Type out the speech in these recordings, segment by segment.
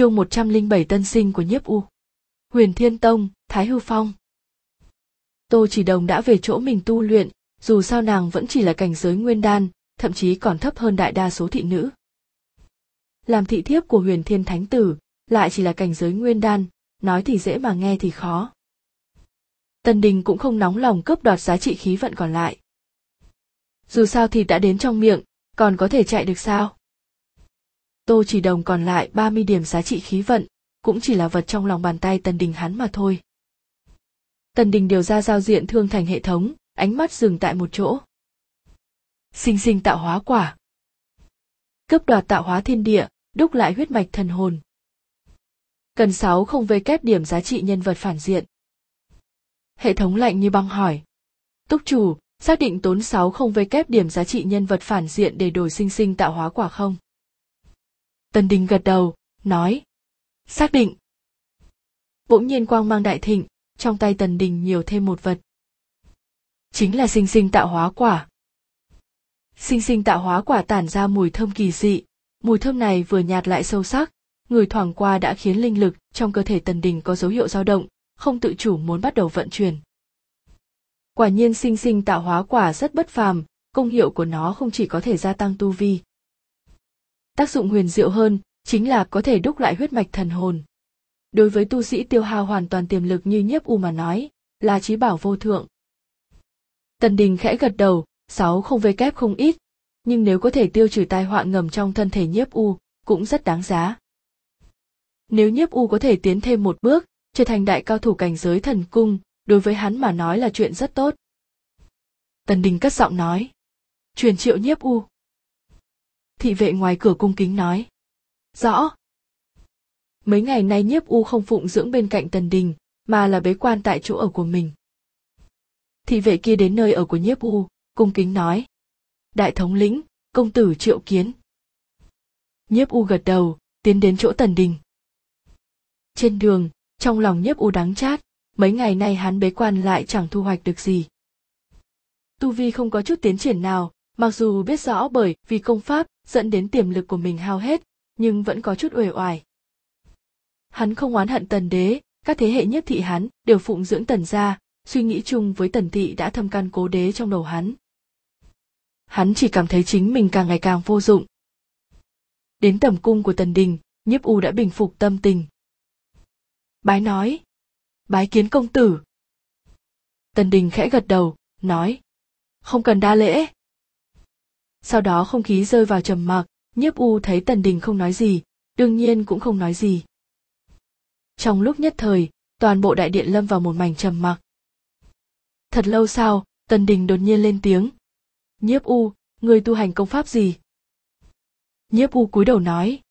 chương 107 tân sinh của nhiếp u. Huyền Thiên Tông, Thái Hư Phong. Tô Chỉ Đồng đã về chỗ mình tu luyện, dù sao nàng vẫn chỉ là cảnh giới nguyên đan, thậm chí còn thấp hơn đại đa số thị nữ. Làm thị thiếp của Huyền Thiên Thánh Tử, lại chỉ là cảnh giới nguyên đan, nói thì dễ mà nghe thì khó. tân Đình cũng không nóng lòng cướp đoạt giá trị khí vận còn lại. Dù sao thì đã đến trong miệng, còn có thể chạy được sao? Tô chỉ đồng còn lại 30 điểm giá trị khí vận, cũng chỉ là vật trong lòng bàn tay Tần Đình hắn mà thôi. Tần Đình điều ra giao diện thương thành hệ thống, ánh mắt dừng tại một chỗ. Sinh sinh tạo hóa quả. Cấp đoạt tạo hóa thiên địa, đúc lại huyết mạch thần hồn. Cần 6 không về kép điểm giá trị nhân vật phản diện. Hệ thống lạnh như băng hỏi. Túc chủ, xác định tốn 6 không về kép điểm giá trị nhân vật phản diện để đổi sinh sinh tạo hóa quả không? Tần Đình gật đầu, nói. Xác định. Bỗng nhiên quang mang đại thịnh, trong tay Tần Đình nhiều thêm một vật. Chính là sinh sinh tạo hóa quả. Sinh sinh tạo hóa quả tản ra mùi thơm kỳ dị, mùi thơm này vừa nhạt lại sâu sắc, người thoảng qua đã khiến linh lực trong cơ thể Tần Đình có dấu hiệu dao động, không tự chủ muốn bắt đầu vận chuyển. Quả nhiên sinh sinh tạo hóa quả rất bất phàm, công hiệu của nó không chỉ có thể gia tăng tu vi, tác dụng huyền diệu hơn chính là có thể đúc lại huyết mạch thần hồn. Đối với tu sĩ tiêu hao hoàn toàn tiềm lực như nhiếp u mà nói, là trí bảo vô thượng. Tần đình khẽ gật đầu, sáu không vây kép không ít, nhưng nếu có thể tiêu trừ tai họa ngầm trong thân thể nhiếp u cũng rất đáng giá. Nếu nhiếp u có thể tiến thêm một bước, trở thành đại cao thủ cảnh giới thần cung, đối với hắn mà nói là chuyện rất tốt. Tần đình cất giọng nói, truyền triệu nhiếp u thị vệ ngoài cửa cung kính nói. Rõ. Mấy ngày nay nhiếp u không phụng dưỡng bên cạnh tần đình, mà là bế quan tại chỗ ở của mình. Thị vệ kia đến nơi ở của nhiếp u, cung kính nói. Đại thống lĩnh, công tử triệu kiến. Nhiếp u gật đầu, tiến đến chỗ tần đình. Trên đường, trong lòng nhiếp u đắng chát, mấy ngày nay hắn bế quan lại chẳng thu hoạch được gì. Tu vi không có chút tiến triển nào mặc dù biết rõ bởi vì công pháp dẫn đến tiềm lực của mình hao hết, nhưng vẫn có chút uể oải. Hắn không oán hận tần đế, các thế hệ nhất thị hắn đều phụng dưỡng tần gia, suy nghĩ chung với tần thị đã thâm căn cố đế trong đầu hắn. Hắn chỉ cảm thấy chính mình càng ngày càng vô dụng. Đến tầm cung của tần đình, nhiếp u đã bình phục tâm tình. Bái nói, bái kiến công tử. Tần đình khẽ gật đầu, nói, không cần đa lễ sau đó không khí rơi vào trầm mặc, nhiếp u thấy tần đình không nói gì, đương nhiên cũng không nói gì. Trong lúc nhất thời, toàn bộ đại điện lâm vào một mảnh trầm mặc. Thật lâu sau, tần đình đột nhiên lên tiếng. Nhiếp u, người tu hành công pháp gì? Nhiếp u cúi đầu nói.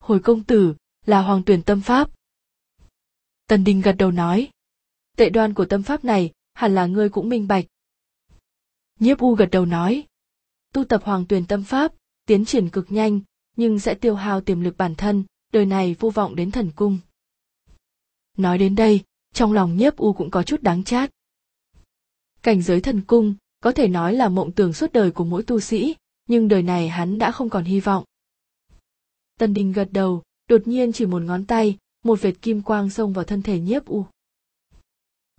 Hồi công tử, là hoàng tuyển tâm pháp. Tần đình gật đầu nói. Tệ đoan của tâm pháp này, hẳn là ngươi cũng minh bạch. Nhiếp u gật đầu nói tu tập hoàng tuyền tâm pháp, tiến triển cực nhanh, nhưng sẽ tiêu hao tiềm lực bản thân, đời này vô vọng đến thần cung. Nói đến đây, trong lòng nhiếp u cũng có chút đáng chát. Cảnh giới thần cung, có thể nói là mộng tưởng suốt đời của mỗi tu sĩ, nhưng đời này hắn đã không còn hy vọng. Tần đình gật đầu, đột nhiên chỉ một ngón tay, một vệt kim quang xông vào thân thể nhiếp u.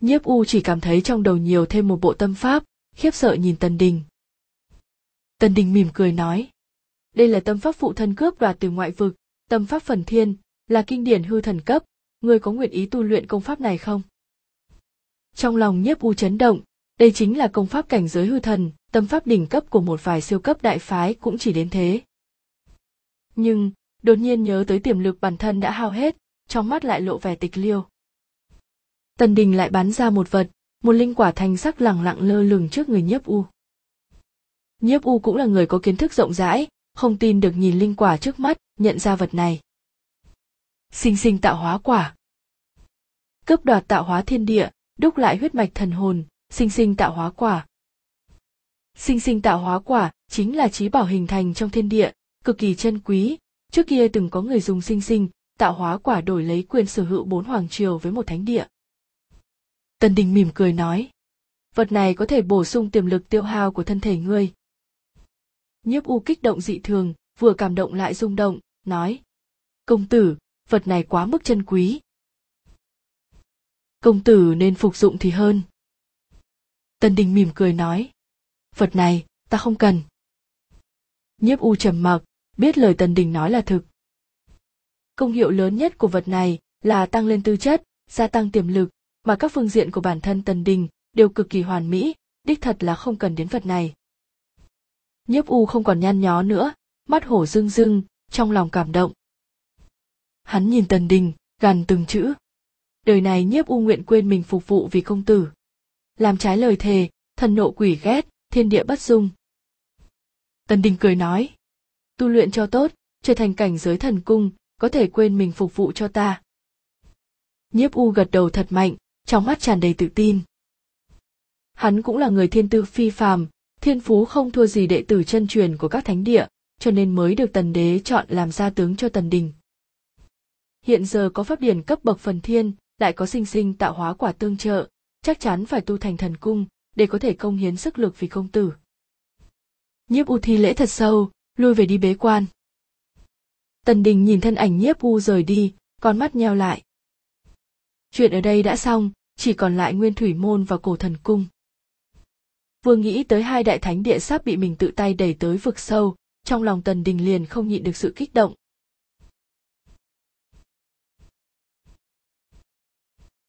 Nhiếp u chỉ cảm thấy trong đầu nhiều thêm một bộ tâm pháp, khiếp sợ nhìn tần đình. Tần Đình mỉm cười nói. Đây là tâm pháp phụ thân cướp đoạt từ ngoại vực, tâm pháp phần thiên, là kinh điển hư thần cấp, ngươi có nguyện ý tu luyện công pháp này không? Trong lòng nhiếp u chấn động, đây chính là công pháp cảnh giới hư thần, tâm pháp đỉnh cấp của một vài siêu cấp đại phái cũng chỉ đến thế. Nhưng, đột nhiên nhớ tới tiềm lực bản thân đã hao hết, trong mắt lại lộ vẻ tịch liêu. Tần Đình lại bắn ra một vật, một linh quả thanh sắc lẳng lặng lơ lửng trước người nhiếp u nhiếp u cũng là người có kiến thức rộng rãi, không tin được nhìn linh quả trước mắt, nhận ra vật này. Sinh sinh tạo hóa quả. Cướp đoạt tạo hóa thiên địa, đúc lại huyết mạch thần hồn, sinh sinh tạo hóa quả. Sinh sinh tạo hóa quả chính là trí bảo hình thành trong thiên địa, cực kỳ chân quý. Trước kia từng có người dùng sinh sinh, tạo hóa quả đổi lấy quyền sở hữu bốn hoàng triều với một thánh địa. Tần đình mỉm cười nói, vật này có thể bổ sung tiềm lực tiêu hao của thân thể ngươi nhiếp u kích động dị thường, vừa cảm động lại rung động, nói, công tử, vật này quá mức chân quý. Công tử nên phục dụng thì hơn. Tần đình mỉm cười nói, vật này, ta không cần. Nhiếp u trầm mặc, biết lời tần đình nói là thực. Công hiệu lớn nhất của vật này là tăng lên tư chất, gia tăng tiềm lực, mà các phương diện của bản thân tần đình đều cực kỳ hoàn mỹ, đích thật là không cần đến vật này nhiếp u không còn nhăn nhó nữa, mắt hổ rưng rưng, trong lòng cảm động. Hắn nhìn tần đình, gằn từng chữ. Đời này nhiếp u nguyện quên mình phục vụ vì công tử. Làm trái lời thề, thần nộ quỷ ghét, thiên địa bất dung. Tần đình cười nói, tu luyện cho tốt, trở thành cảnh giới thần cung, có thể quên mình phục vụ cho ta. Nhiếp u gật đầu thật mạnh, trong mắt tràn đầy tự tin. Hắn cũng là người thiên tư phi phàm thiên phú không thua gì đệ tử chân truyền của các thánh địa, cho nên mới được tần đế chọn làm gia tướng cho tần đình. Hiện giờ có pháp điển cấp bậc phần thiên, lại có sinh sinh tạo hóa quả tương trợ, chắc chắn phải tu thành thần cung, để có thể công hiến sức lực vì công tử. Nhiếp u thi lễ thật sâu, lui về đi bế quan. Tần đình nhìn thân ảnh nhiếp u rời đi, con mắt nheo lại. Chuyện ở đây đã xong, chỉ còn lại nguyên thủy môn và cổ thần cung vừa nghĩ tới hai đại thánh địa sắp bị mình tự tay đẩy tới vực sâu, trong lòng tần đình liền không nhịn được sự kích động.